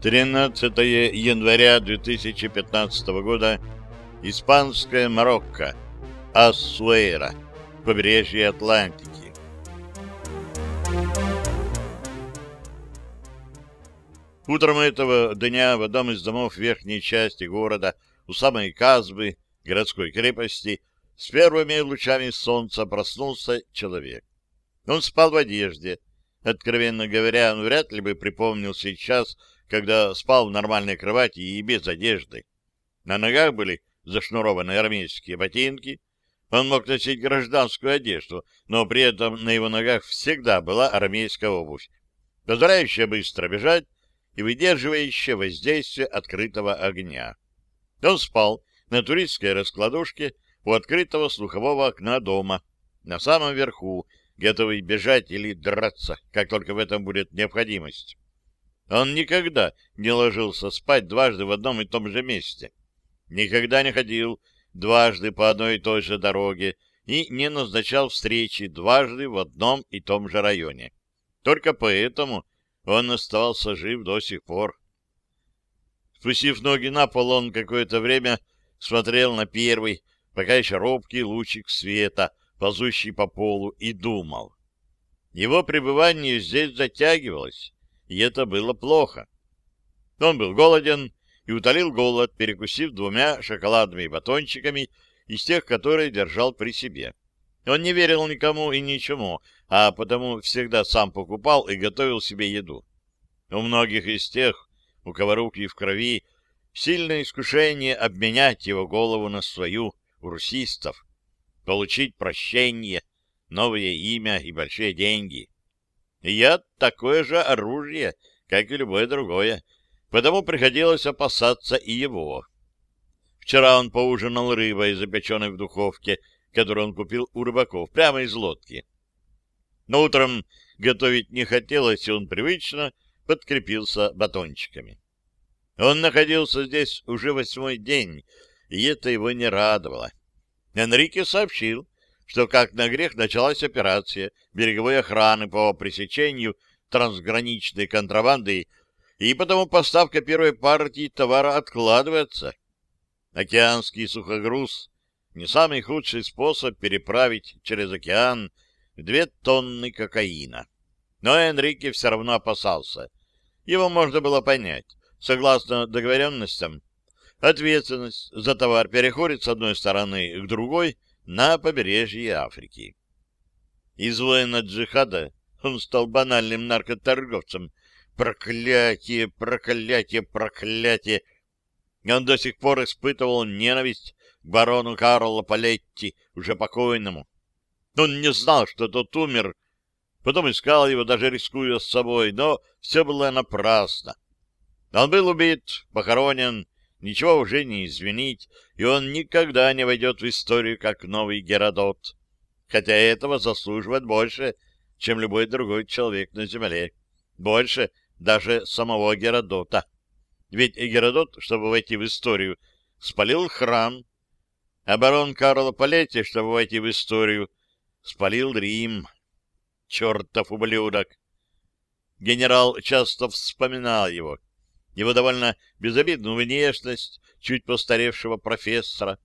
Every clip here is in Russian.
13 января 2015 года. Испанская Марокко. Ассуэра. Побережье Атлантики. Утром этого дня в одном из домов верхней части города, у самой Казбы, городской крепости, с первыми лучами солнца проснулся человек. Он спал в одежде. Откровенно говоря, он вряд ли бы припомнил сейчас, когда спал в нормальной кровати и без одежды. На ногах были зашнурованы армейские ботинки. Он мог носить гражданскую одежду, но при этом на его ногах всегда была армейская обувь, позволяющая быстро бежать и выдерживающая воздействие открытого огня. Он спал на туристской раскладушке у открытого слухового окна дома, на самом верху, готовый бежать или драться, как только в этом будет необходимость. Он никогда не ложился спать дважды в одном и том же месте, никогда не ходил дважды по одной и той же дороге и не назначал встречи дважды в одном и том же районе. Только поэтому он оставался жив до сих пор. Спустив ноги на пол, он какое-то время смотрел на первый, пока еще робкий лучик света, ползущий по полу, и думал. Его пребывание здесь затягивалось и это было плохо. Он был голоден и утолил голод, перекусив двумя шоколадными батончиками из тех, которые держал при себе. Он не верил никому и ничему, а потому всегда сам покупал и готовил себе еду. У многих из тех, у кого руки в крови, сильное искушение обменять его голову на свою, у русистов, получить прощение, новое имя и большие деньги. Я такое же оружие, как и любое другое, потому приходилось опасаться и его. Вчера он поужинал рыбой, запеченной в духовке, которую он купил у рыбаков, прямо из лодки. Но утром готовить не хотелось, и он привычно подкрепился батончиками. Он находился здесь уже восьмой день, и это его не радовало. Энрике сообщил, что как на грех началась операция береговой охраны по пресечению трансграничной контрабанды, и потому поставка первой партии товара откладывается. Океанский сухогруз — не самый худший способ переправить через океан две тонны кокаина. Но Энрике все равно опасался. Его можно было понять. Согласно договоренностям, ответственность за товар переходит с одной стороны к другой — на побережье Африки. Из воина джихада он стал банальным наркоторговцем. Проклятие, проклятие, проклятие! Он до сих пор испытывал ненависть к барону Карло Палетти, уже покойному. Он не знал, что тот умер, потом искал его, даже рискуя с собой, но все было напрасно. Он был убит, похоронен, ничего уже не извинить, и он никогда не войдет в историю как новый Геродот, хотя этого заслуживает больше, чем любой другой человек на Земле, больше даже самого Геродота. Ведь Геродот, чтобы войти в историю, спалил храм, а барон Карло Палетти, чтобы войти в историю, спалил Рим. Чертов ублюдок! Генерал часто вспоминал его, его довольно безобидную внешность чуть постаревшего профессора,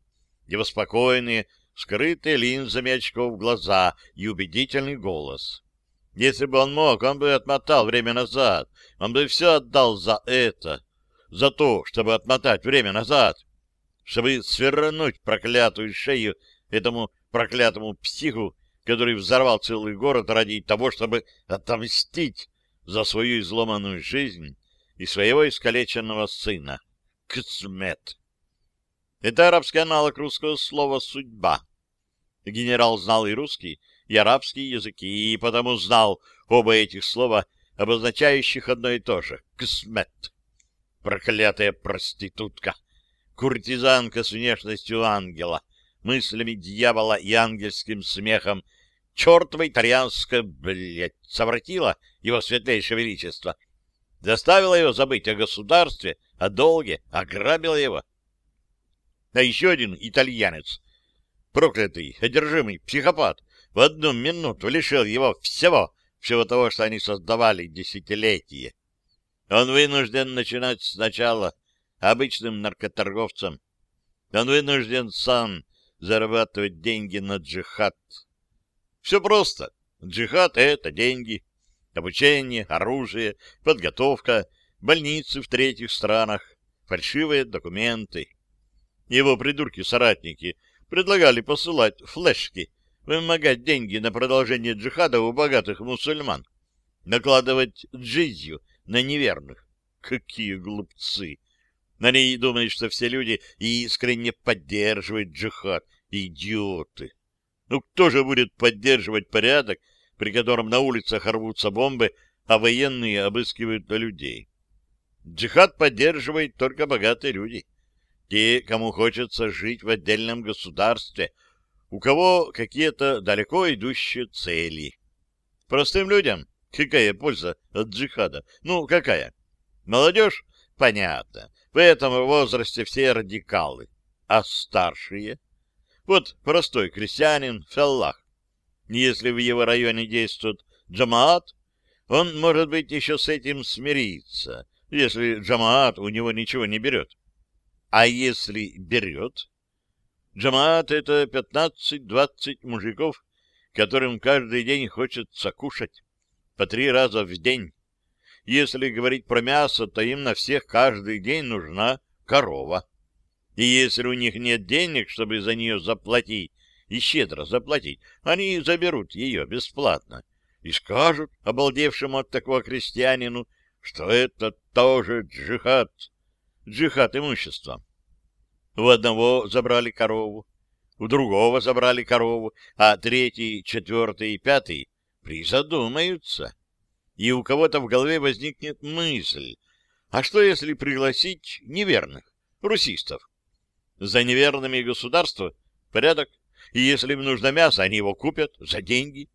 его спокойные, скрытые линзами очков глаза и убедительный голос. Если бы он мог, он бы отмотал время назад, он бы все отдал за это, за то, чтобы отмотать время назад, чтобы свернуть проклятую шею этому проклятому психу, который взорвал целый город ради того, чтобы отомстить за свою изломанную жизнь и своего искалеченного сына. Ксмет. Это арабский аналог русского слова «судьба». Генерал знал и русский, и арабский языки, и потому знал оба этих слова, обозначающих одно и то же — «ксмет». Проклятая проститутка, куртизанка с внешностью ангела, мыслями дьявола и ангельским смехом, чертова итальянская, блядь, совратила его светлейшее величество — заставила его забыть о государстве, о долге, ограбила его. А еще один итальянец, проклятый, одержимый психопат, в одну минуту лишил его всего, всего того, что они создавали десятилетия. Он вынужден начинать сначала обычным наркоторговцем. Он вынужден сам зарабатывать деньги на джихад. Все просто. Джихад — это деньги, обучение, оружие, подготовка, больницы в третьих странах, фальшивые документы. Его придурки-соратники предлагали посылать флешки, вымогать деньги на продолжение джихада у богатых мусульман, накладывать джизью на неверных. Какие глупцы! Они думают, что все люди искренне поддерживают джихад. Идиоты! Ну кто же будет поддерживать порядок, при котором на улицах рвутся бомбы, а военные обыскивают людей? Джихад поддерживает только богатые люди. Те, кому хочется жить в отдельном государстве, у кого какие-то далеко идущие цели. Простым людям какая польза от джихада? Ну, какая? Молодежь? Понятно. В этом возрасте все радикалы. А старшие? Вот простой крестьянин Феллах. Если в его районе действует джамаат, он, может быть, еще с этим смирится, если джамаат у него ничего не берет. А если берет? Джамаат — это 15-20 мужиков, которым каждый день хочется кушать по три раза в день. Если говорить про мясо, то им на всех каждый день нужна корова. И если у них нет денег, чтобы за нее заплатить, и щедро заплатить, они заберут ее бесплатно и скажут обалдевшему от такого крестьянину, что это тоже джихад, джихад имущества. У одного забрали корову, у другого забрали корову, а третий, четвертый и пятый призадумаются и у кого-то в голове возникнет мысль, а что если пригласить неверных, русистов? За неверными государства порядок, и если им нужно мясо, они его купят за деньги.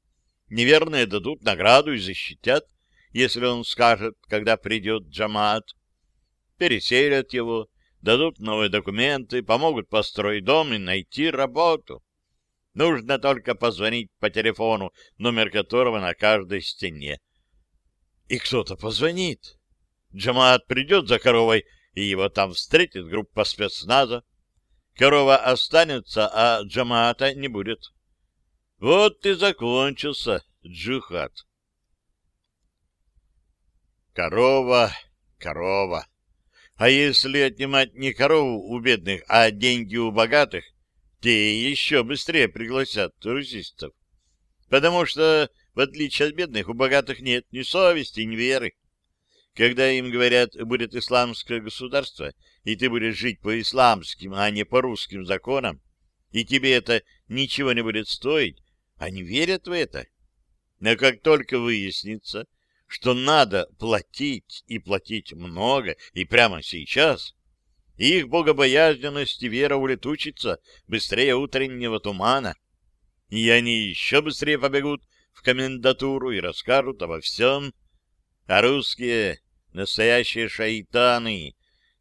Неверные дадут награду и защитят, если он скажет, когда придет джамаат. Переселят его, дадут новые документы, помогут построить дом и найти работу. Нужно только позвонить по телефону, номер которого на каждой стене и кто-то позвонит. Джамаат придет за коровой, и его там встретит группа спецназа. Корова останется, а Джамаата не будет. Вот и закончился джихад. Корова, корова. А если отнимать не корову у бедных, а деньги у богатых, те еще быстрее пригласят туристов. Потому что в отличие от бедных, у богатых нет ни совести, ни веры. Когда им говорят, будет исламское государство, и ты будешь жить по исламским, а не по русским законам, и тебе это ничего не будет стоить, они верят в это. Но как только выяснится, что надо платить, и платить много, и прямо сейчас, их богобоязненность и вера улетучится быстрее утреннего тумана, и они еще быстрее побегут в комендатуру и расскажут обо всем. А русские — настоящие шайтаны.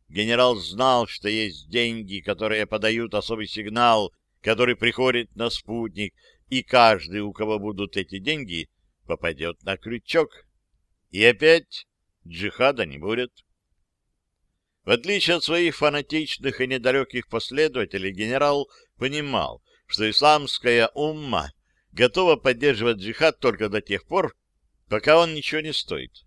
Генерал знал, что есть деньги, которые подают особый сигнал, который приходит на спутник, и каждый, у кого будут эти деньги, попадет на крючок. И опять джихада не будет. В отличие от своих фанатичных и недалеких последователей, генерал понимал, что исламская умма готова поддерживать джихад только до тех пор, пока он ничего не стоит.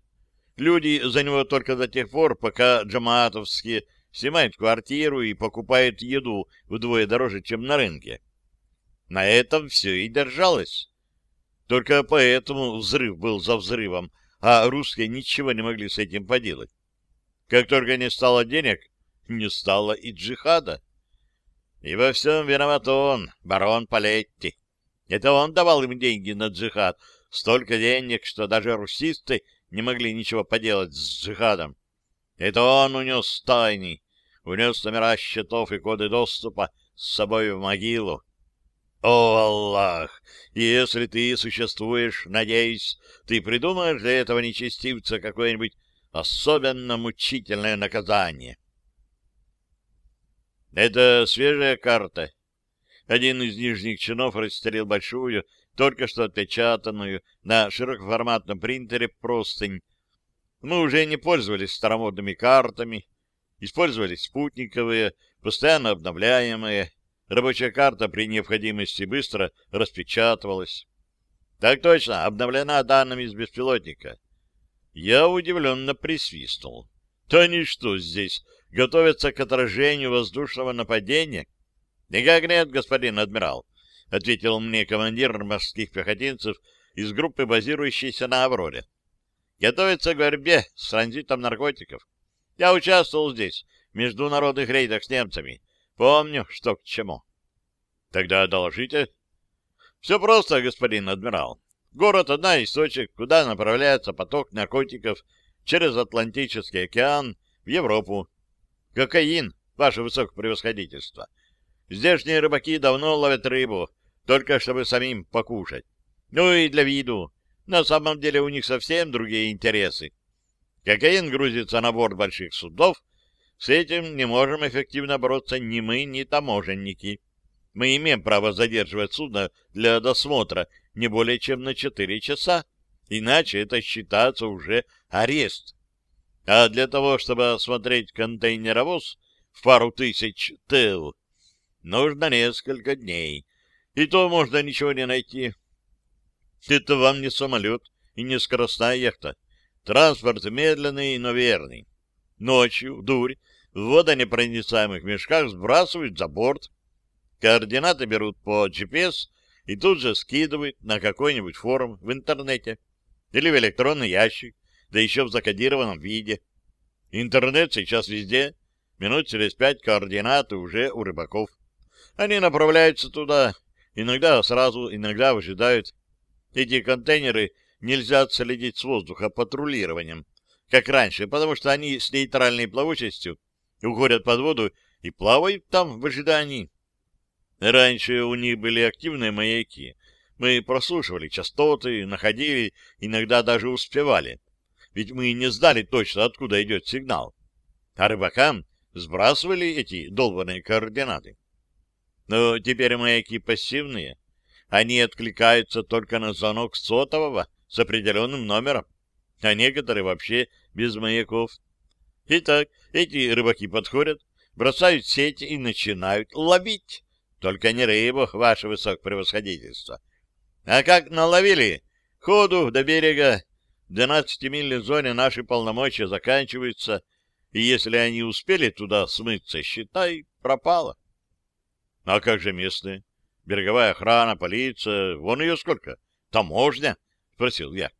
Люди за него только до тех пор, пока джамаатовские снимают квартиру и покупают еду вдвое дороже, чем на рынке. На этом все и держалось. Только поэтому взрыв был за взрывом, а русские ничего не могли с этим поделать. Как только не стало денег, не стало и джихада. И во всем виноват он, барон Палетти. Это он давал им деньги на джихад. Столько денег, что даже русисты не могли ничего поделать с джихадом. Это он унес тайни, унес номера счетов и коды доступа с собой в могилу. О, Аллах! Если ты существуешь, надеюсь, ты придумаешь для этого нечестивца какое-нибудь особенно мучительное наказание. Это свежая карта, один из нижних чинов расстелил большую, только что отпечатанную на широкоформатном принтере простынь, Мы уже не пользовались старомодными картами, использовали спутниковые, постоянно обновляемые. Рабочая карта при необходимости быстро распечатывалась. Так точно, обновлена данными из беспилотника. Я удивленно присвистнул. То они что здесь, готовятся к отражению воздушного нападения? Никак нет, господин адмирал, ответил мне командир морских пехотинцев из группы, базирующейся на Авроре. Готовится к борьбе с транзитом наркотиков. Я участвовал здесь, в международных рейдах с немцами. Помню, что к чему. Тогда доложите. Все просто, господин адмирал. Город — одна из точек, куда направляется поток наркотиков через Атлантический океан в Европу. Кокаин, ваше высокопревосходительство. Здешние рыбаки давно ловят рыбу, только чтобы самим покушать. Ну и для виду. На самом деле у них совсем другие интересы. Кокаин грузится на борт больших судов. С этим не можем эффективно бороться ни мы, ни таможенники. Мы имеем право задерживать судно для досмотра не более чем на 4 часа, иначе это считается уже арест. А для того, чтобы осмотреть контейнеровоз в пару тысяч ТЭЛ, нужно несколько дней. И то можно ничего не найти. Это вам не самолет и не скоростная яхта. Транспорт медленный, но верный. Ночью, дурь, в водонепроницаемых мешках сбрасывают за борт. Координаты берут по GPS и тут же скидывают на какой-нибудь форум в интернете или в электронный ящик, да еще в закодированном виде. Интернет сейчас везде. Минут через пять координаты уже у рыбаков. Они направляются туда, иногда сразу, иногда выжидают. Эти контейнеры нельзя отследить с воздуха патрулированием, как раньше, потому что они с нейтральной плавучестью уходят под воду и плавают там в ожидании. Раньше у них были активные маяки. Мы прослушивали частоты, находили, иногда даже успевали. Ведь мы не знали точно, откуда идет сигнал. А рыбакам сбрасывали эти долбанные координаты. Но теперь маяки пассивные, они откликаются только на звонок сотового с определенным номером, а некоторые вообще без маяков. Итак, эти рыбаки подходят, бросают сети и начинают ловить. Только не рыбу, ваше высокопревосходительство. А как наловили? Ходу до берега. В 12-мильной зоне наши полномочия заканчиваются, и если они успели туда смыться, считай, пропало. А как же местные? Береговая охрана, полиция, вон ее сколько. Таможня? — спросил я.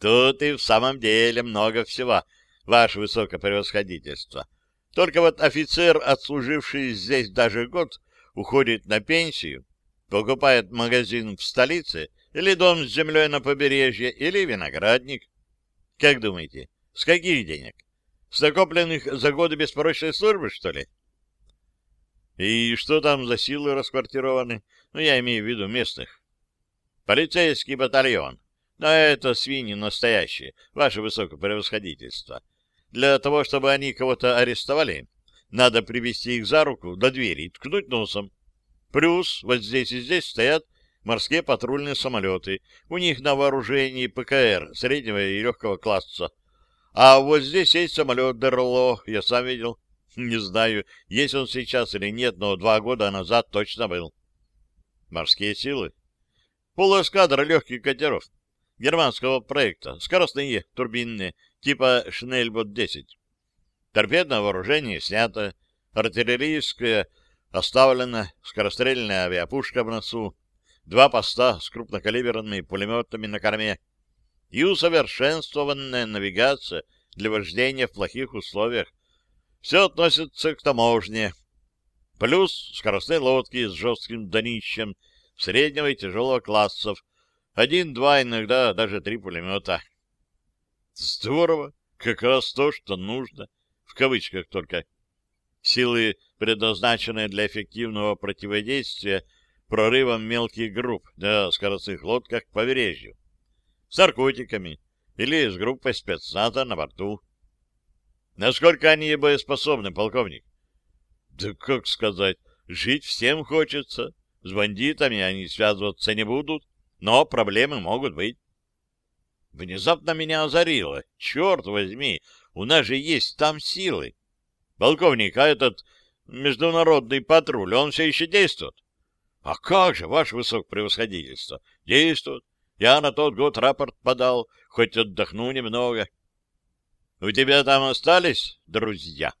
Тут и в самом деле много всего, ваше высокопревосходительство. Только вот офицер, отслуживший здесь даже год, уходит на пенсию, покупает магазин в столице или дом с землей на побережье, или виноградник. Как думаете, с каких денег? С накопленных за годы беспорочной службы, что ли? И что там за силы расквартированы? Ну, я имею в виду местных. Полицейский батальон. Но это свиньи настоящие, ваше высокопревосходительство. Для того, чтобы они кого-то арестовали, надо привести их за руку до двери и ткнуть носом. Плюс вот здесь и здесь стоят морские патрульные самолеты. У них на вооружении ПКР среднего и легкого класса. А вот здесь есть самолет ДРЛО, я сам видел. Не знаю, есть он сейчас или нет, но два года назад точно был. Морские силы. Полуэскадра легких катеров. Германского проекта. Скоростные, турбинные, типа Шнельбот-10. Торпедное вооружение снято. Артиллерийское оставлено. Скорострельная авиапушка в носу. Два поста с крупнокалиберными пулеметами на корме. И усовершенствованная навигация для вождения в плохих условиях все относится к таможне. Плюс скоростные лодки с жестким днищем среднего и тяжелого классов. Один-два, иногда даже три пулемета. Здорово! Как раз то, что нужно. В кавычках только. Силы, предназначенные для эффективного противодействия прорывам мелких групп на скоростных лодках к побережью. С наркотиками или с группой спецназа на борту. Насколько они боеспособны, полковник? Да как сказать, жить всем хочется. С бандитами они связываться не будут, но проблемы могут быть. Внезапно меня озарило. Черт возьми, у нас же есть там силы. Полковник, а этот международный патруль, он все еще действует? А как же, ваше высокопревосходительство? Действует. Я на тот год рапорт подал, хоть отдохну немного. У тебя там остались друзья?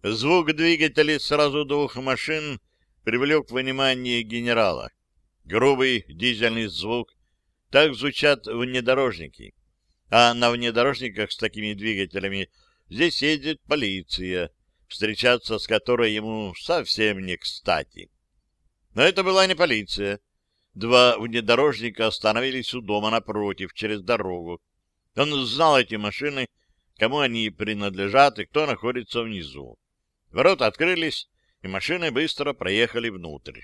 Звук двигателей сразу двух машин привлек внимание генерала. Грубый дизельный звук. Так звучат внедорожники. А на внедорожниках с такими двигателями здесь ездит полиция, встречаться с которой ему совсем не кстати. Но это была не полиция. Два внедорожника остановились у дома напротив, через дорогу. Он знал эти машины, кому они принадлежат и кто находится внизу. Ворота открылись, и машины быстро проехали внутрь.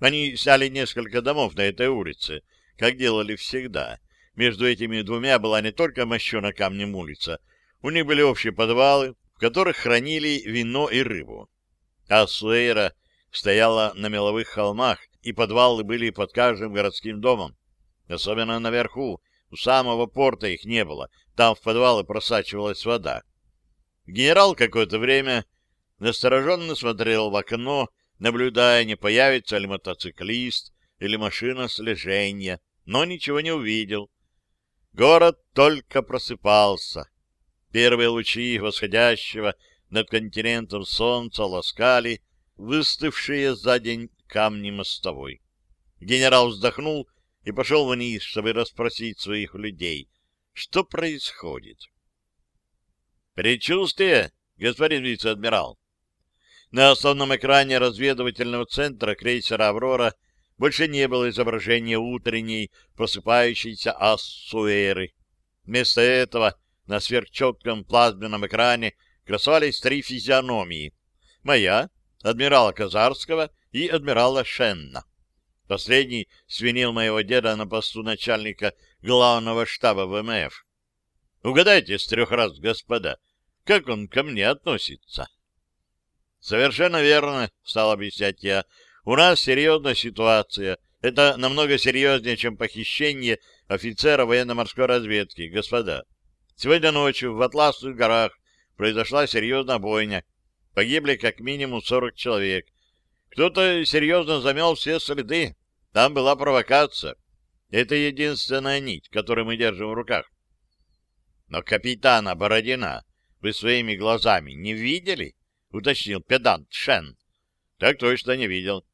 Они сняли несколько домов на этой улице, как делали всегда. Между этими двумя была не только мощена камнем улица, у них были общие подвалы, в которых хранили вино и рыбу. А Суэйра стояла на меловых холмах, и подвалы были под каждым городским домом. Особенно наверху, у самого порта их не было, там в подвалы просачивалась вода. Генерал какое-то время настороженно смотрел в окно, наблюдая, не появится ли мотоциклист или машина слежения, но ничего не увидел. Город только просыпался. Первые лучи восходящего над континентом солнца ласкали выставшие за день камни мостовой. Генерал вздохнул и пошел вниз, чтобы расспросить своих людей, что происходит. «Предчувствие, господин вице-адмирал?» На основном экране разведывательного центра крейсера «Аврора» больше не было изображения утренней просыпающейся Ассуэры. Вместо этого на сверхчетком плазменном экране красовались три физиономии. Моя, адмирала Казарского и адмирала Шенна. Последний свинил моего деда на посту начальника главного штаба ВМФ. Угадайте с трех раз, господа, как он ко мне относится? Совершенно верно, стал объяснять я. У нас серьезная ситуация. Это намного серьезнее, чем похищение офицера военно-морской разведки, господа. Сегодня ночью в Атласных горах произошла серьезная бойня. Погибли как минимум 40 человек. Кто-то серьезно замел все следы. Там была провокация. Это единственная нить, которую мы держим в руках. Но капитана Бородина вы своими глазами не видели? — уточнил педант Шен. — Так точно не видел.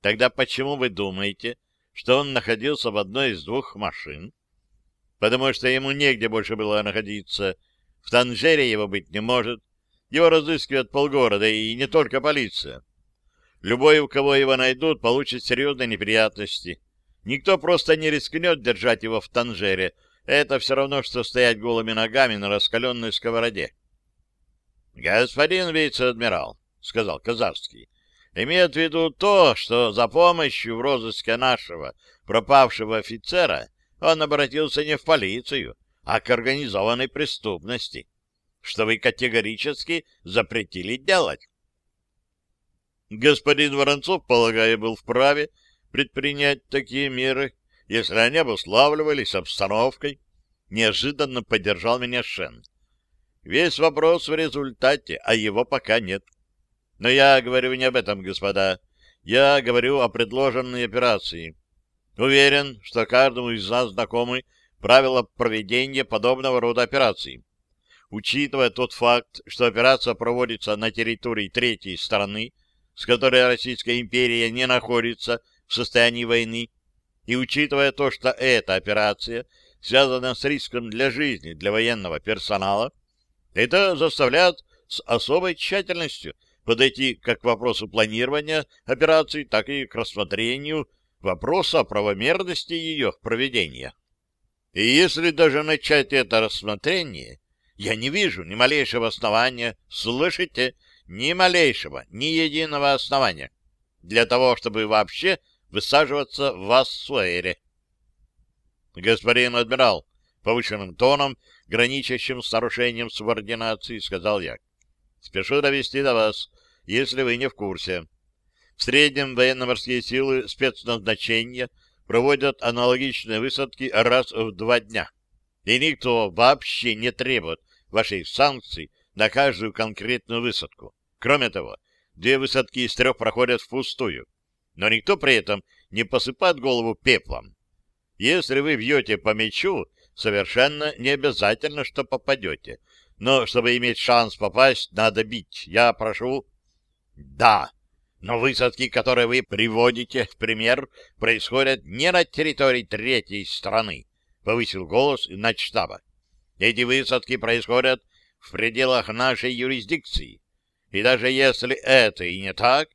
Тогда почему вы думаете, что он находился в одной из двух машин? Потому что ему негде больше было находиться. В Танжере его быть не может. Его разыскивает полгорода, и не только полиция. Любой, у кого его найдут, получит серьезные неприятности. Никто просто не рискнет держать его в Танжере. Это все равно, что стоять голыми ногами на раскаленной сковороде. — Господин вице-адмирал, — сказал Казарский, имеет в виду то, что за помощью в розыске нашего пропавшего офицера он обратился не в полицию, а к организованной преступности, что вы категорически запретили делать. Господин Воронцов, полагаю, был вправе предпринять такие меры, если они обуславливались обстановкой. Неожиданно поддержал меня Шен. Весь вопрос в результате, а его пока нет. Но я говорю не об этом, господа. Я говорю о предложенной операции. Уверен, что каждому из нас знакомы правила проведения подобного рода операций. Учитывая тот факт, что операция проводится на территории третьей страны, с которой Российская империя не находится в состоянии войны, и учитывая то, что эта операция связана с риском для жизни для военного персонала, это заставляет с особой тщательностью подойти как к вопросу планирования операции, так и к рассмотрению вопроса о правомерности ее проведения. И если даже начать это рассмотрение, я не вижу ни малейшего основания, слышите, ни малейшего, ни единого основания для того, чтобы вообще высаживаться в Ассуэре. Господин адмирал, повышенным тоном, граничащим с нарушением субординации, сказал я. Спешу довести до вас если вы не в курсе. В среднем военно-морские силы спецназначения проводят аналогичные высадки раз в два дня. И никто вообще не требует вашей санкций на каждую конкретную высадку. Кроме того, две высадки из трех проходят впустую. Но никто при этом не посыпает голову пеплом. Если вы бьете по мячу, совершенно не обязательно, что попадете. Но чтобы иметь шанс попасть, надо бить. Я прошу... Да, но высадки, которые вы приводите в пример, происходят не на территории третьей страны, повысил голос начштаба. Эти высадки происходят в пределах нашей юрисдикции. И даже если это и не так,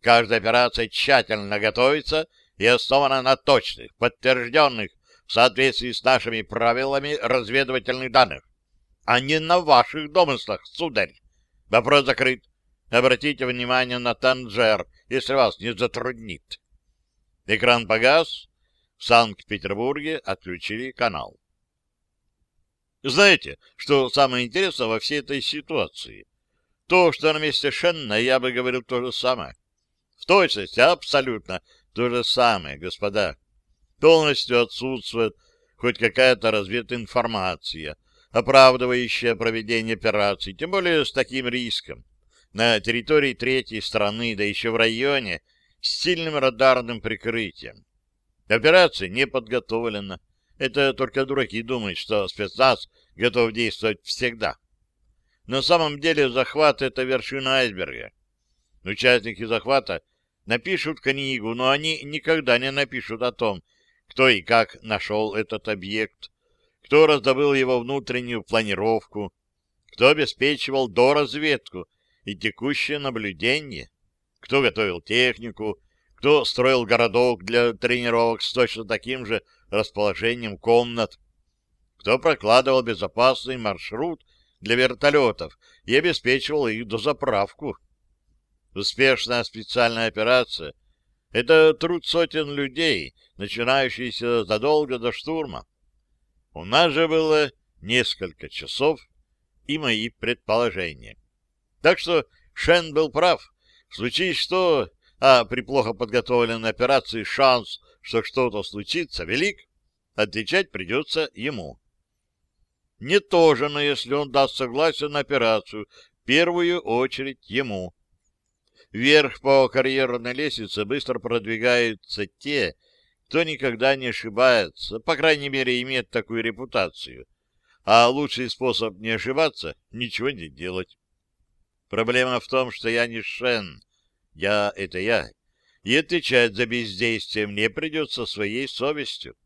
каждая операция тщательно готовится и основана на точных, подтвержденных в соответствии с нашими правилами разведывательных данных, а не на ваших домыслах, сударь. Вопрос закрыт. Обратите внимание на Танжер, если вас не затруднит. Экран погас. В Санкт-Петербурге отключили канал. Знаете, что самое интересное во всей этой ситуации? То, что на месте Шенна я бы говорил то же самое. В точности, абсолютно то же самое, господа. Полностью отсутствует хоть какая-то развединформация, оправдывающая проведение операций, тем более с таким риском. На территории третьей страны, да еще в районе, с сильным радарным прикрытием. Операция не подготовлена. Это только дураки думают, что спецназ готов действовать всегда. На самом деле захват — это вершина айсберга. Участники захвата напишут книгу, но они никогда не напишут о том, кто и как нашел этот объект, кто раздобыл его внутреннюю планировку, кто обеспечивал доразведку и текущее наблюдение, кто готовил технику, кто строил городок для тренировок с точно таким же расположением комнат, кто прокладывал безопасный маршрут для вертолетов и обеспечивал их дозаправку. Успешная специальная операция — это труд сотен людей, начинающийся задолго до штурма. У нас же было несколько часов и мои предположения. Так что Шен был прав. Случае что, а при плохо подготовленной операции шанс, что что-то случится, велик, отвечать придется ему. Не тоже, но если он даст согласие на операцию, в первую очередь ему. Вверх по карьерной лестнице быстро продвигаются те, кто никогда не ошибается, по крайней мере, имеет такую репутацию. А лучший способ не ошибаться — ничего не делать. Проблема в том, что я не Шен. Я — это я. И отвечать за бездействие мне придется своей совестью.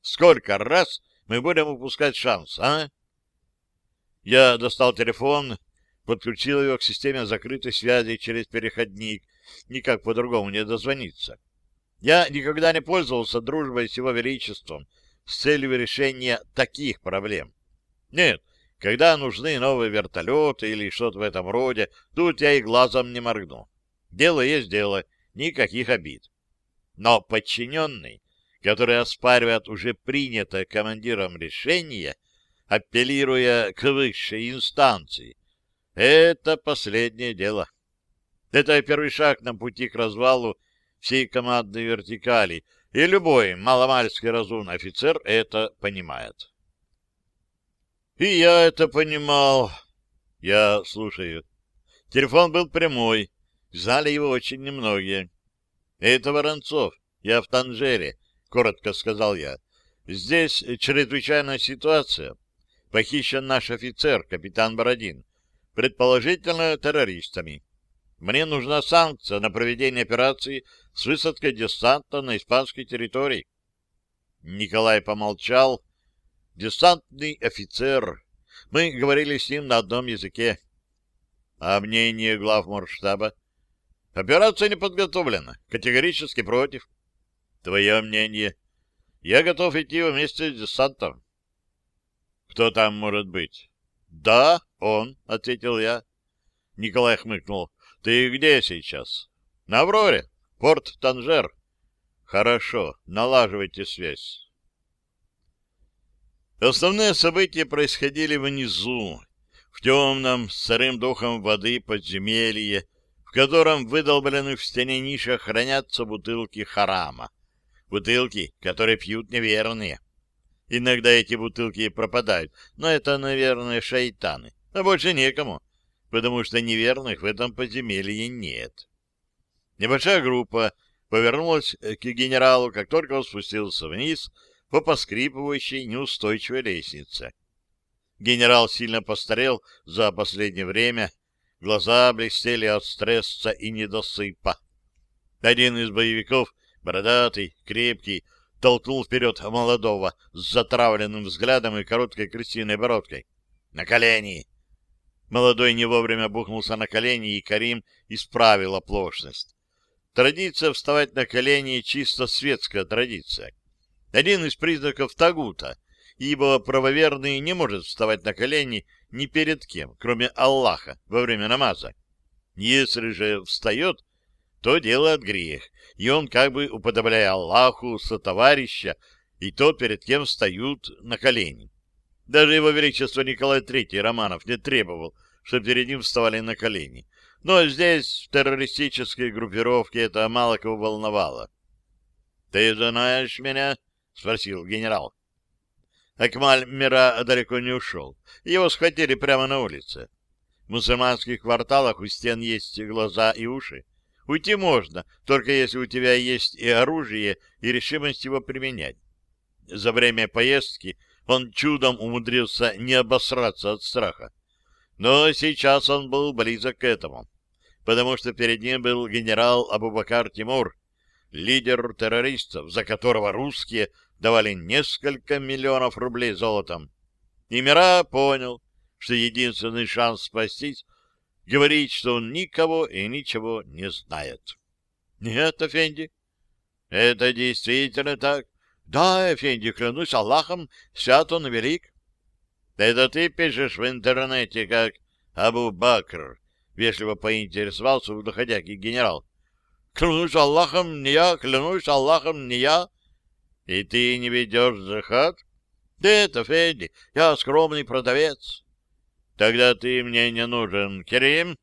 Сколько раз мы будем упускать шанс, а? Я достал телефон, подключил его к системе закрытой связи через переходник. Никак по-другому не дозвониться. Я никогда не пользовался дружбой с его величеством с целью решения таких проблем. Нет, когда нужны новые вертолеты или что-то в этом роде, тут я и глазом не моргну. Дело есть дело, никаких обид. Но подчиненный, который оспаривает уже принятое командиром решение, апеллируя к высшей инстанции, это последнее дело. Это первый шаг на пути к развалу всей командной вертикали, и любой маломальский разумный офицер это понимает. И я это понимал. Я слушаю. Телефон был прямой. Знали его очень немногие. Это Воронцов. Я в Танжере, коротко сказал я. Здесь чрезвычайная ситуация. Похищен наш офицер, капитан Бородин. Предположительно, террористами. Мне нужна санкция на проведение операции с высадкой десанта на испанской территории. Николай помолчал, Десантный офицер. Мы говорили с ним на одном языке. А мнение глав морштаба? Операция не подготовлена. Категорически против. Твое мнение? Я готов идти вместе с десантом. Кто там может быть? Да, он, — ответил я. Николай хмыкнул. Ты где сейчас? На Авроре. Порт Танжер. Хорошо, налаживайте связь. Основные события происходили внизу, в темном, сырым духом воды подземелье, в котором выдолбленных в стене нишах хранятся бутылки харама. Бутылки, которые пьют неверные. Иногда эти бутылки пропадают, но это, наверное, шайтаны, а больше некому, потому что неверных в этом подземелье нет. Небольшая группа повернулась к генералу, как только он спустился вниз по поскрипывающей неустойчивой лестнице. Генерал сильно постарел за последнее время, глаза блестели от стресса и недосыпа. Один из боевиков, бородатый, крепкий, толкнул вперед молодого с затравленным взглядом и короткой крысиной бородкой. «На колени!» Молодой не вовремя бухнулся на колени, и Карим исправил оплошность. Традиция вставать на колени — чисто светская традиция. Один из признаков тагута, ибо правоверный не может вставать на колени ни перед кем, кроме Аллаха, во время намаза. Если же встает, то делает грех, и он, как бы уподобляя Аллаху, сотоварища, и тот, перед кем встают на колени. Даже его величество Николай III Романов не требовал, чтобы перед ним вставали на колени. Но здесь, в террористической группировке, это мало кого волновало. — Ты знаешь меня? — спросил генерал. Акмаль Мира далеко не ушел. Его схватили прямо на улице. В мусульманских кварталах у стен есть глаза и уши. Уйти можно, только если у тебя есть и оружие, и решимость его применять. За время поездки он чудом умудрился не обосраться от страха. Но сейчас он был близок к этому, потому что перед ним был генерал Абубакар Тимур, лидер террористов, за которого русские давали несколько миллионов рублей золотом. И Мира понял, что единственный шанс спастись говорить, что он никого и ничего не знает. — Нет, Эфенди. — Это действительно так. Да, Эфенди, клянусь Аллахом, свят он велик. — Это ты пишешь в интернете, как Абу Бакр, — вежливо поинтересовался доходящий генерал. — Клянусь Аллахом, не я, клянусь Аллахом, не я. — И ты не ведешь джихад? — Нет, Эфенди, я скромный продавец. Тогда ты мне не нужен, Керим.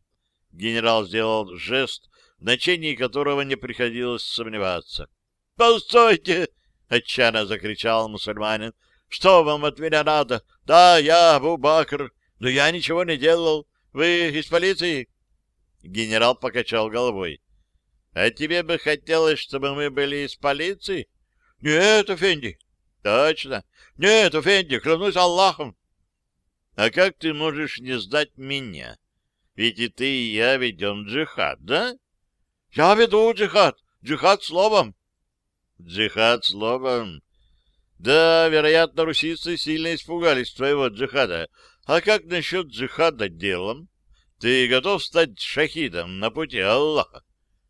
Генерал сделал жест, в значении которого не приходилось сомневаться. «Постойте!» — отчаянно закричал мусульманин. «Что вам от меня надо? Да, я Абу Бакр, но я ничего не делал. Вы из полиции?» Генерал покачал головой. «А тебе бы хотелось, чтобы мы были из полиции?» «Нет, Эфенди». «Точно. Нет, Эфенди, клянусь Аллахом. А как ты можешь не сдать меня? Ведь и ты, и я ведем джихад, да? Я веду джихад. Джихад словом. Джихад словом? Да, вероятно, русицы сильно испугались твоего джихада. А как насчет джихада делом? Ты готов стать шахидом на пути Аллаха?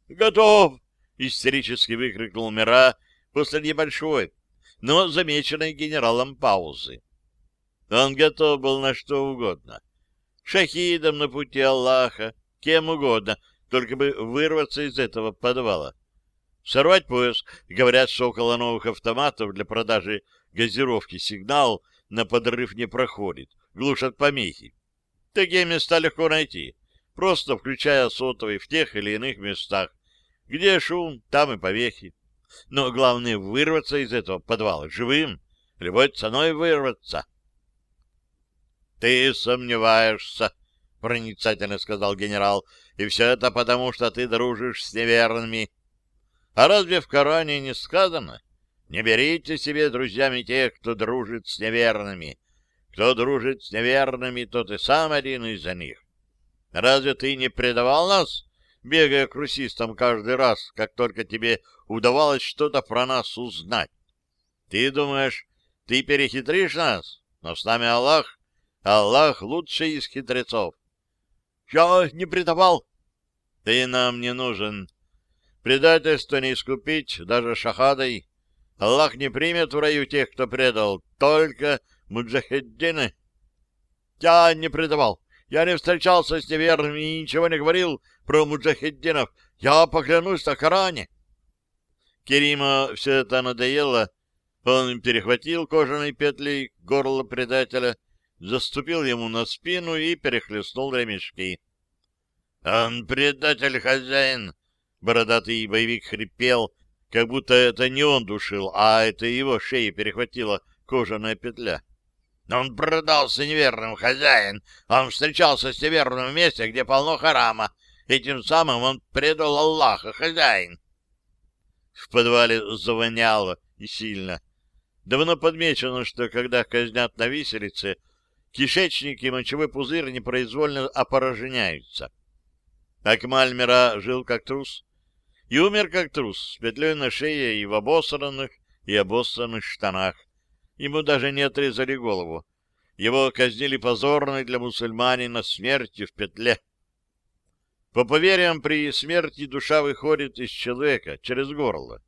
Готов! Истерически выкрикнул Мира после небольшой, но замеченной генералом паузы. Он готов был на что угодно. Шахидом на пути Аллаха, кем угодно, только бы вырваться из этого подвала. Сорвать пояс. Говорят, что около новых автоматов для продажи газировки сигнал на подрыв не проходит, глушат помехи. Такие места легко найти, просто включая сотовый в тех или иных местах. Где шум, там и повехи. Но главное вырваться из этого подвала живым, любой ценой вырваться. — Ты сомневаешься, — проницательно сказал генерал, — и все это потому, что ты дружишь с неверными. А разве в Коране не сказано? Не берите себе друзьями тех, кто дружит с неверными. Кто дружит с неверными, тот и сам один из них. Разве ты не предавал нас, бегая к русистам каждый раз, как только тебе удавалось что-то про нас узнать? Ты думаешь, ты перехитришь нас, но с нами Аллах, Аллах лучший из хитрецов. Я не предавал. Ты нам не нужен. Предательство не искупить даже шахадой. Аллах не примет в раю тех, кто предал, только муджахеддины. Я не предавал. Я не встречался с неверными и ничего не говорил про муджахеддинов. Я поклянусь на Коране. Керима все это надоело. Он перехватил кожаной петлей горло предателя заступил ему на спину и перехлестнул ремешки. — Он предатель хозяин! — бородатый боевик хрипел, как будто это не он душил, а это его шеи перехватила кожаная петля. Он продался неверным хозяин. Он встречался с неверным в месте, где полно харама, и тем самым он предал Аллаха, хозяин. В подвале завоняло и сильно. Давно подмечено, что когда казнят на виселице, кишечник и мочевой пузырь непроизвольно опорожняются. Акмальмера жил как трус и умер как трус, с петлей на шее и в обосранных и обоссанных штанах. Ему даже не отрезали голову. Его казнили позорной для мусульманина смертью в петле. По поверьям, при смерти душа выходит из человека через горло.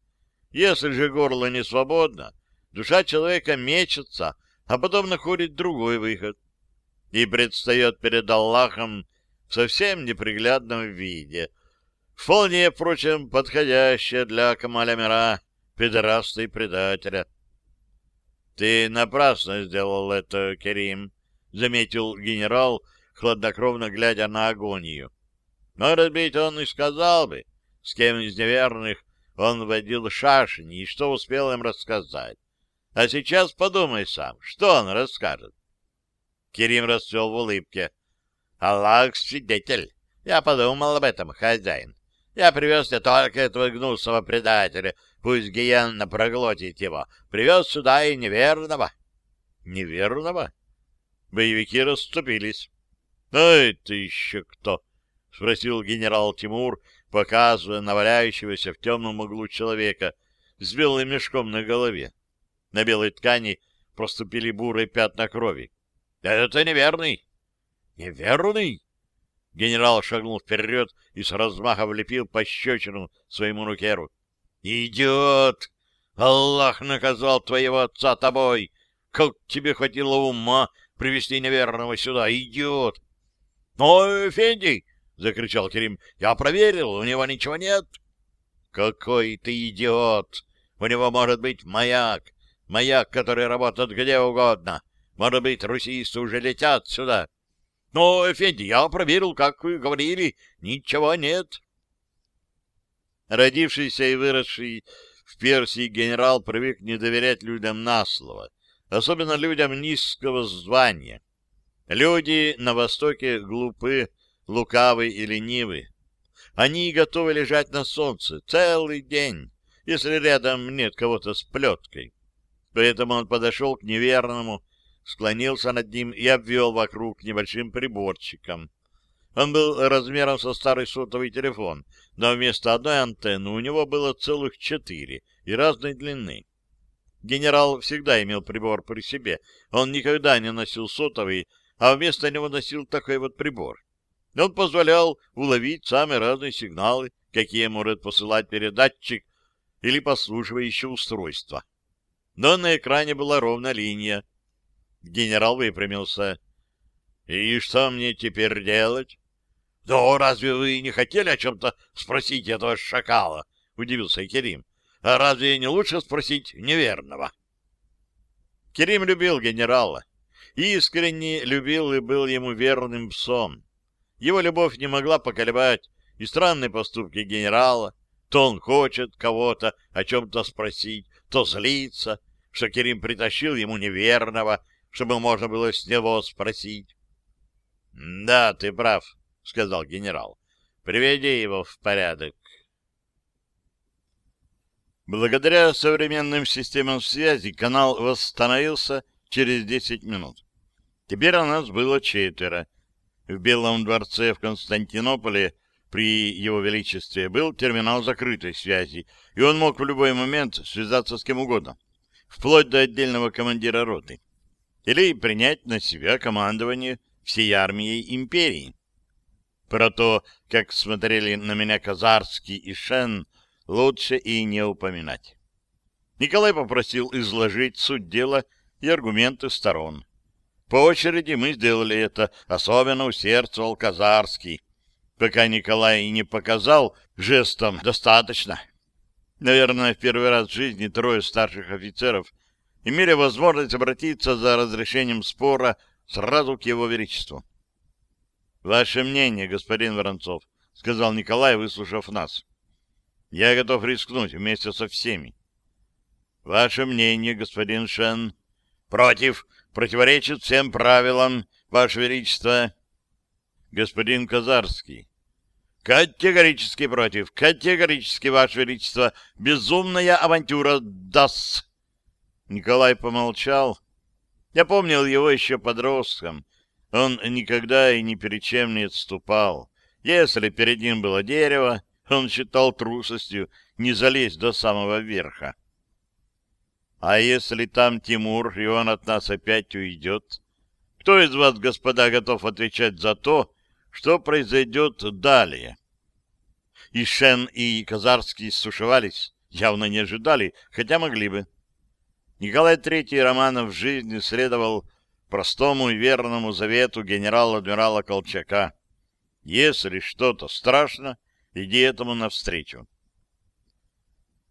Если же горло не свободно, душа человека мечется, а потом находит другой выход и предстает перед Аллахом в совсем неприглядном виде, вполне, впрочем, подходящее для Камаля Мира, педераста и предателя. «Ты напрасно сделал это, Керим», — заметил генерал, хладнокровно глядя на агонию. «Может быть, он и сказал бы, с кем из неверных он водил шашни и что успел им рассказать. А сейчас подумай сам, что он расскажет». Керим расцвел в улыбке. «Аллах свидетель. Я подумал об этом, хозяин. Я привез не только этого гнусного предателя, пусть гиенна проглотит его. Привез сюда и неверного. Неверного? Боевики расступились. — А это еще кто? — спросил генерал Тимур, показывая наваляющегося в темном углу человека с белым мешком на голове. На белой ткани проступили бурые пятна крови. — Это неверный. — Неверный? Генерал шагнул вперед и с размаха влепил пощечину своему нукеру. «Идиот! Аллах наказал твоего отца тобой! Как тебе хватило ума привести неверного сюда, идиот!» «Ой, Фенди!» — закричал Керим. «Я проверил, у него ничего нет». «Какой ты идиот! У него может быть маяк, маяк, который работает где угодно. Может быть, русисты уже летят сюда. Но, Эфенди, я проверил, как вы говорили, ничего нет. Родившийся и выросший в Персии генерал привык не доверять людям на слово, особенно людям низкого звания. Люди на Востоке глупы, лукавы и ленивы. Они готовы лежать на солнце целый день, если рядом нет кого-то с плеткой. Поэтому он подошел к неверному, склонился над ним и обвел вокруг небольшим приборчиком. Он был размером со старый сотовый телефон, но вместо одной антенны у него было целых четыре и разной длины. Генерал всегда имел прибор при себе. Он никогда не носил сотовый, а вместо него носил такой вот прибор. Он позволял уловить самые разные сигналы, какие может посылать передатчик или послушивающее устройство. Но на экране была ровная линия, Генерал выпрямился. — И что мне теперь делать? — Да разве вы не хотели о чем-то спросить этого шакала? — удивился Керим. — А разве не лучше спросить неверного? Керим любил генерала. Искренне любил и был ему верным псом. Его любовь не могла поколебать и странные поступки генерала. То он хочет кого-то о чем-то спросить, то злится, что Керим притащил ему неверного, чтобы можно было с него спросить. — Да, ты прав, — сказал генерал. — Приведи его в порядок. Благодаря современным системам связи канал восстановился через 10 минут. Теперь у нас было четверо. В Белом дворце в Константинополе при его величестве был терминал закрытой связи, и он мог в любой момент связаться с кем угодно, вплоть до отдельного командира роты или принять на себя командование всей армией империи. Про то, как смотрели на меня Казарский и Шен, лучше и не упоминать. Николай попросил изложить суть дела и аргументы сторон. По очереди мы сделали это, особенно усердствовал Казарский, пока Николай не показал жестом «достаточно». Наверное, в первый раз в жизни трое старших офицеров имели возможность обратиться за разрешением спора сразу к его величеству. — Ваше мнение, господин Воронцов, — сказал Николай, выслушав нас. Я готов рискнуть вместе со всеми. Ваше мнение, господин Шен? Против. Противоречит всем правилам, Ваше Величество. Господин Казарский. Категорически против. Категорически, Ваше Величество. Безумная авантюра. Дас. Николай помолчал. Я помнил его еще подростком. Он никогда и ни перед чем не отступал. Если перед ним было дерево, он считал трусостью не залезть до самого верха. А если там Тимур, и он от нас опять уйдет? Кто из вас, господа, готов отвечать за то, что произойдет далее? И Шен, и Казарский сушевались, явно не ожидали, хотя могли бы. Николай Третий Романов в жизни следовал простому и верному завету генерала-адмирала Колчака. Если что-то страшно, иди этому навстречу.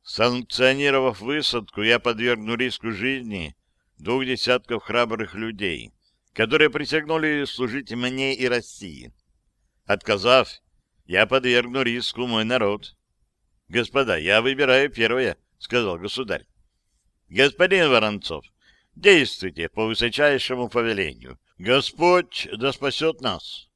Санкционировав высадку, я подвергну риску жизни двух десятков храбрых людей, которые присягнули служить мне и России. Отказав, я подвергну риску мой народ. — Господа, я выбираю первое, — сказал государь. — Господин Воронцов, действуйте по высочайшему повелению. Господь да спасет нас.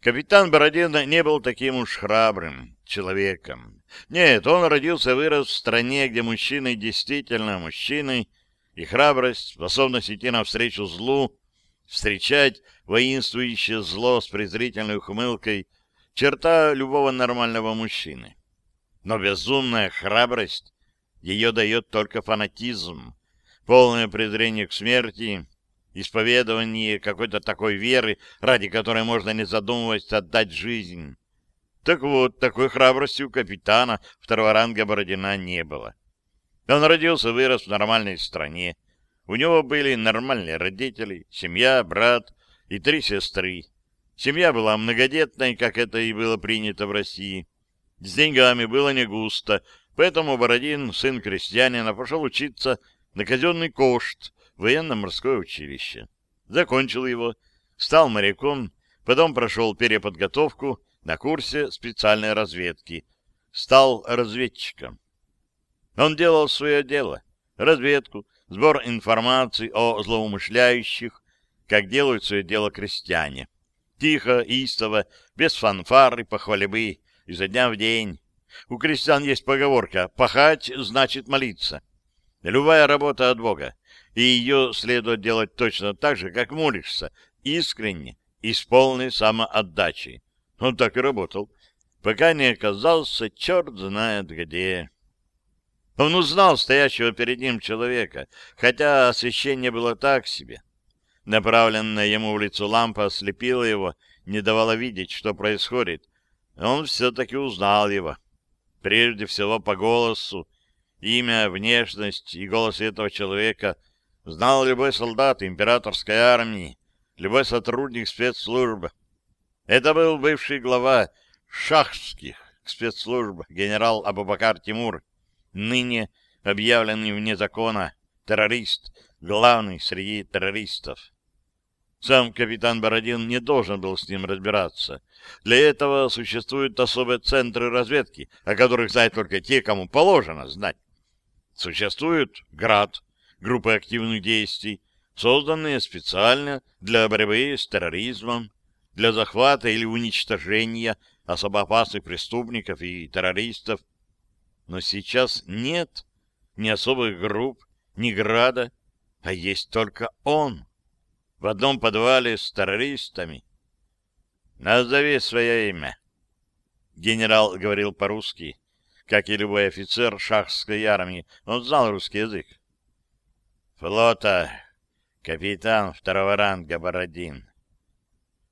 Капитан Бородин не был таким уж храбрым человеком. Нет, он родился и вырос в стране, где мужчины действительно мужчины, и храбрость, способность идти навстречу злу, встречать воинствующее зло с презрительной ухмылкой, черта любого нормального мужчины. Но безумная храбрость, ее дает только фанатизм, полное презрение к смерти, исповедование какой-то такой веры, ради которой можно, не задумываясь, отдать жизнь. Так вот, такой храбрости у капитана второго ранга Бородина не было. Он родился, вырос в нормальной стране. У него были нормальные родители, семья, брат и три сестры. Семья была многодетной, как это и было принято в России. С деньгами было не густо, поэтому Бородин, сын крестьянина, пошел учиться на казенный кошт, военно-морское училище. Закончил его, стал моряком, потом прошел переподготовку на курсе специальной разведки, стал разведчиком. Он делал свое дело — разведку, сбор информации о злоумышляющих, как делают свое дело крестьяне. Тихо, истово, без фанфар и похвалебы, изо дня в день. У крестьян есть поговорка «пахать значит молиться». Любая работа от Бога, и ее следует делать точно так же, как молишься, искренне и с полной самоотдачей. Он так и работал, пока не оказался черт знает где. Он узнал стоящего перед ним человека, хотя освещение было так себе. Направленная ему в лицо лампа ослепила его, не давала видеть, что происходит. Он все-таки узнал его. Прежде всего по голосу, имя, внешность и голос этого человека — знал любой солдат императорской армии, любой сотрудник спецслужб. Это был бывший глава шахских спецслужб генерал Абубакар Тимур, ныне объявленный вне закона, террорист, главный среди террористов. Сам капитан Бородин не должен был с ним разбираться. Для этого существуют особые центры разведки, о которых знают только те, кому положено знать. Существует ГРАД, группы активных действий, созданные специально для борьбы с терроризмом, для захвата или уничтожения особо опасных преступников и террористов. Но сейчас нет ни особых групп, ни града, а есть только он в одном подвале с террористами. «Назови свое имя». Генерал говорил по-русски, как и любой офицер шахской армии. Он знал русский язык флота, капитан второго ранга Бородин.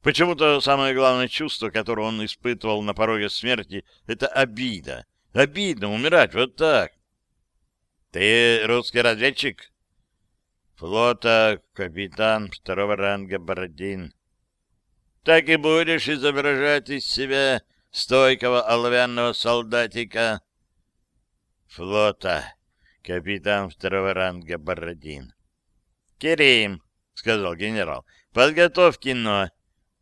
Почему-то самое главное чувство, которое он испытывал на пороге смерти, это обида. Обидно умирать вот так. Ты русский разведчик? Флота, капитан второго ранга Бородин. Так и будешь изображать из себя стойкого оловянного солдатика? Флота, капитан второго ранга Бородин. — Керим, — сказал генерал, — подготовь кино.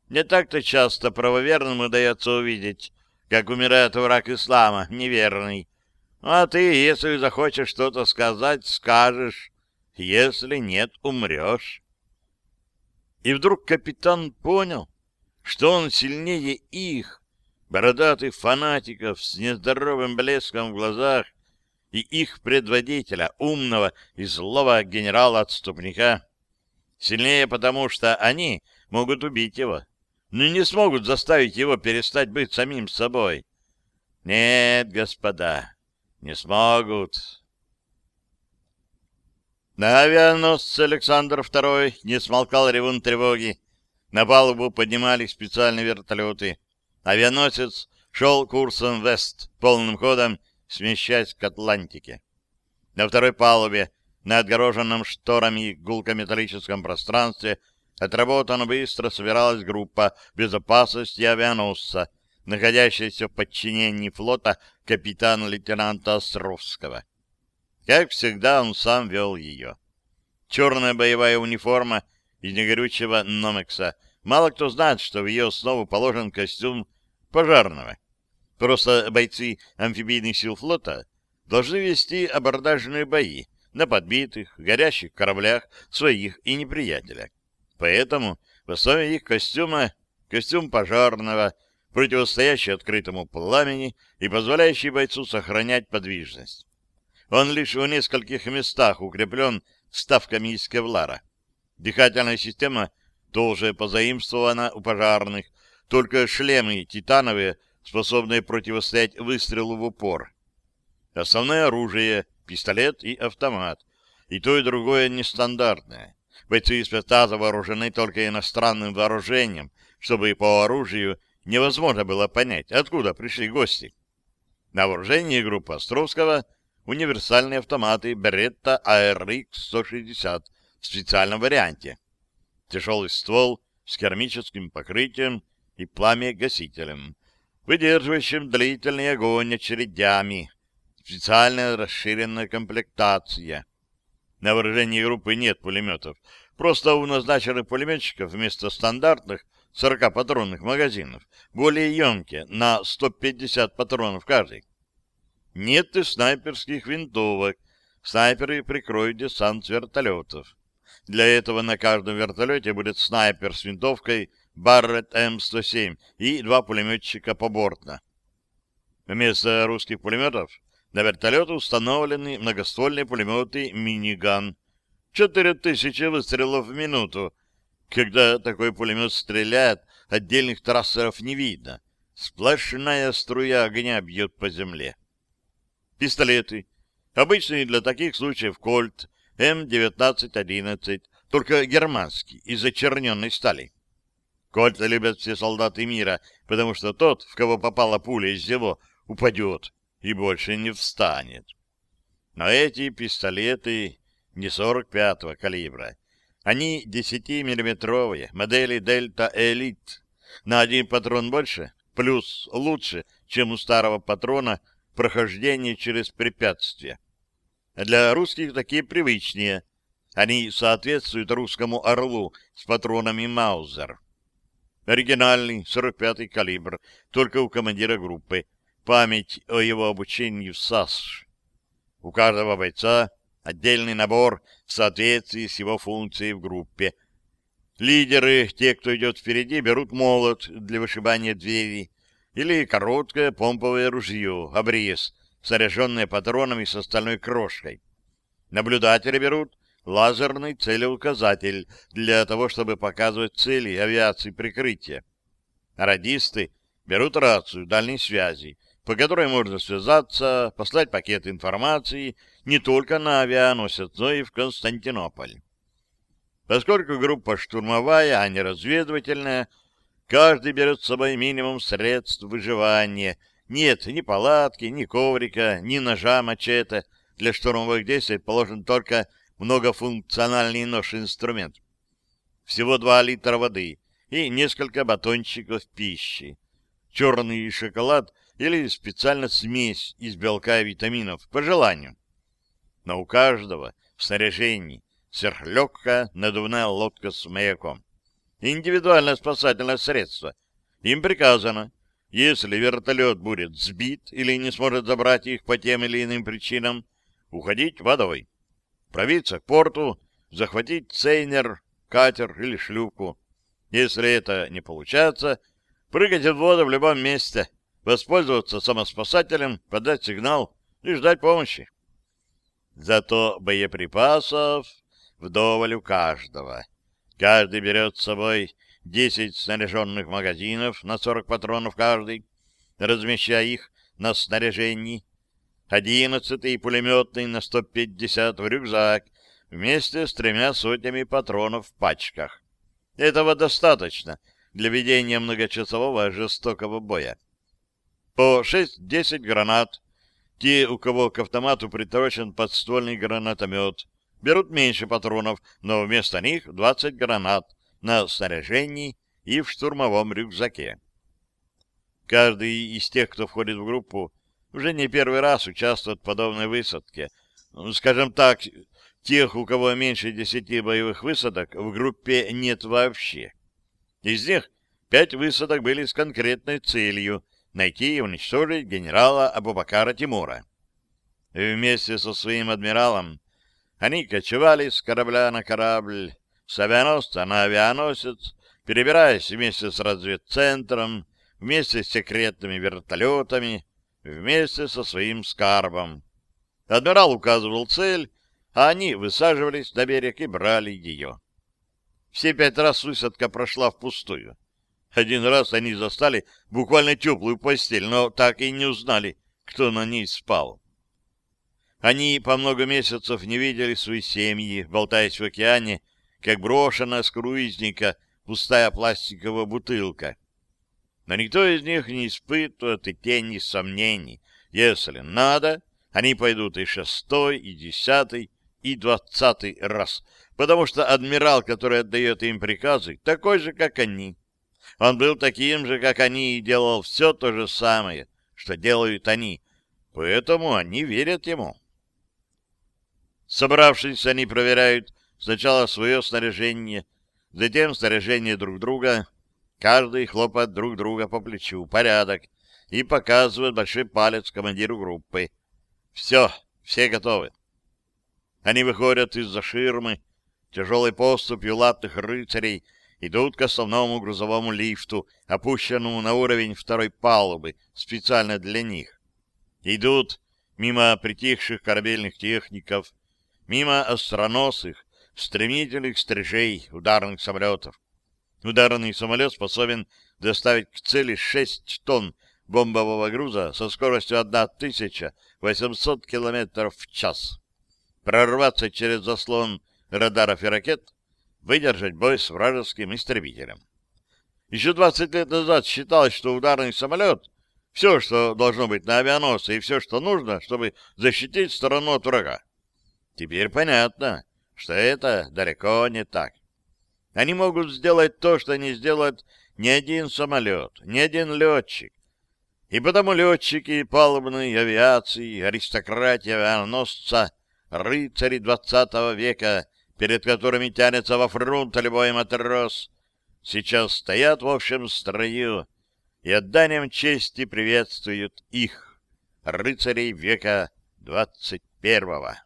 Не так-то часто правоверному удается увидеть, как умирает враг ислама, неверный. А ты, если захочешь что-то сказать, скажешь. Если нет, умрешь. И вдруг капитан понял, что он сильнее их, бородатых фанатиков с нездоровым блеском в глазах, и их предводителя, умного и злого генерала-отступника. Сильнее потому, что они могут убить его, но не смогут заставить его перестать быть самим собой. Нет, господа, не смогут. На авианосце Александр II не смолкал ревун тревоги. На палубу поднимались специальные вертолеты. Авианосец шел курсом вест, полным ходом, смещаясь к Атлантике. На второй палубе, на отгороженном шторами гулко-металлическом пространстве, отработана быстро собиралась группа безопасности авианосца, находящаяся в подчинении флота капитана-лейтенанта Островского. Как всегда, он сам вел ее. Черная боевая униформа из негорючего Номекса. Мало кто знает, что в ее основу положен костюм пожарного. Просто бойцы амфибийных сил флота должны вести абордажные бои на подбитых, горящих кораблях своих и неприятеля. Поэтому в основе их костюма костюм пожарного, противостоящий открытому пламени и позволяющий бойцу сохранять подвижность. Он лишь в нескольких местах укреплен ставками из кевлара. Дыхательная система тоже позаимствована у пожарных, только шлемы титановые, способные противостоять выстрелу в упор. Основное оружие — пистолет и автомат. И то, и другое нестандартное. Бойцы спецназа вооружены только иностранным вооружением, чтобы по оружию невозможно было понять, откуда пришли гости. На вооружении группы Островского универсальные автоматы Беретта ARX-160 в специальном варианте. Тяжелый ствол с керамическим покрытием и пламя-гасителем, выдерживающим длительный огонь очередями, специальная расширенная комплектация. На вооружении группы нет пулеметов, просто у назначенных пулеметчиков вместо стандартных 40-патронных магазинов более емкие, на 150 патронов каждый. Нет и снайперских винтовок. Снайперы прикроют десант вертолетов. Для этого на каждом вертолете будет снайпер с винтовкой Барретт М107 и два пулеметчика побортно. Вместо русских пулеметов на вертолеты установлены многоствольные пулеметы «Миниган». Четыре тысячи выстрелов в минуту. Когда такой пулемет стреляет, отдельных трассеров не видно. Сплошная струя огня бьет по земле. Пистолеты. Обычный для таких случаев кольт М1911, только германский, из зачерненной стали. Кольта любят все солдаты мира, потому что тот, в кого попала пуля из него, упадет и больше не встанет. Но эти пистолеты не 45-го калибра. Они 10-миллиметровые, модели Дельта Элит. На один патрон больше, плюс лучше, чем у старого патрона прохождение через препятствия. Для русских такие привычнее. Они соответствуют русскому «Орлу» с патронами «Маузер». Оригинальный 45-й калибр, только у командира группы. Память о его обучении в САСШ. У каждого бойца отдельный набор в соответствии с его функцией в группе. Лидеры, те, кто идет впереди, берут молот для вышибания двери, или короткое помповое ружье, обрез, снаряженное патронами с остальной крошкой. Наблюдатели берут лазерный целеуказатель для того, чтобы показывать цели авиации прикрытия. Радисты берут рацию дальней связи, по которой можно связаться, послать пакет информации не только на авианосец, но и в Константинополь. Поскольку группа штурмовая, а не разведывательная, Каждый берет с собой минимум средств выживания. Нет ни палатки, ни коврика, ни ножа, мачете. Для штурмовых действий положен только многофункциональный нож-инструмент. Всего два литра воды и несколько батончиков пищи. Черный шоколад или специально смесь из белка и витаминов, по желанию. Но у каждого в снаряжении сверхлегкая надувная лодка с маяком индивидуальное спасательное средство. Им приказано, Если вертолет будет сбит или не сможет забрать их по тем или иным причинам, уходить водой. Пробиться к порту, захватить цейнер, катер или шлюпку. Если это не получается, прыгать в воду в любом месте, воспользоваться самоспасателем, подать сигнал и ждать помощи. Зато боеприпасов вдоволь у каждого. Каждый берет с собой 10 снаряженных магазинов на 40 патронов каждый, размещая их на снаряжении, 11 пулеметный на 150 в рюкзак вместе с тремя сотнями патронов в пачках. Этого достаточно для ведения многочасового жестокого боя. По 6-10 гранат. Те, у кого к автомату приторочен подствольный гранатомет, берут меньше патронов, но вместо них 20 гранат на снаряжении и в штурмовом рюкзаке. Каждый из тех, кто входит в группу, уже не первый раз участвует в подобной высадке. Скажем так, тех, у кого меньше десяти боевых высадок, в группе нет вообще. Из них пять высадок были с конкретной целью найти и уничтожить генерала Абубакара Тимура. Вместе со своим адмиралом они кочевали с корабля на корабль, с авианосца на авианосец, перебираясь вместе с разведцентром, вместе с секретными вертолетами, вместе со своим скарбом. Адмирал указывал цель, а они высаживались на берег и брали ее. Все пять раз высадка прошла впустую. Один раз они застали буквально теплую постель, но так и не узнали, кто на ней спал. Они по много месяцев не видели свои семьи, болтаясь в океане, как брошена с круизника пустая пластиковая бутылка. Но никто из них не испытывает и тени сомнений. Если надо, они пойдут и шестой, и десятый, и двадцатый раз, потому что адмирал, который отдает им приказы, такой же, как они. Он был таким же, как они, и делал все то же самое, что делают они, поэтому они верят ему. Собравшись, они проверяют сначала свое снаряжение, затем снаряжение друг друга, каждый хлопает друг друга по плечу, порядок, и показывает большой палец командиру группы. Все, все готовы. Они выходят из-за ширмы, тяжелой поступью латных рыцарей, идут к основному грузовому лифту, опущенному на уровень второй палубы, специально для них. Идут мимо притихших корабельных техников, мимо остроносых, стремительных стрижей ударных самолетов. Ударный самолет способен доставить к цели 6 тонн бомбового груза со скоростью 1800 км в час. Прорваться через заслон радаров и ракет, выдержать бой с вражеским истребителем. Еще 20 лет назад считалось, что ударный самолет — все, что должно быть на авианосе, и все, что нужно, чтобы защитить страну от врага. Теперь понятно, что это далеко не так. Они могут сделать то, что не сделает ни один самолет, ни один летчик. И потому летчики палубной авиации, аристократия авианосца, рыцари двадцатого века, перед которыми тянется во фронт любой матрос, сейчас стоят в общем строю и отданием чести приветствуют их, рыцарей века двадцать первого.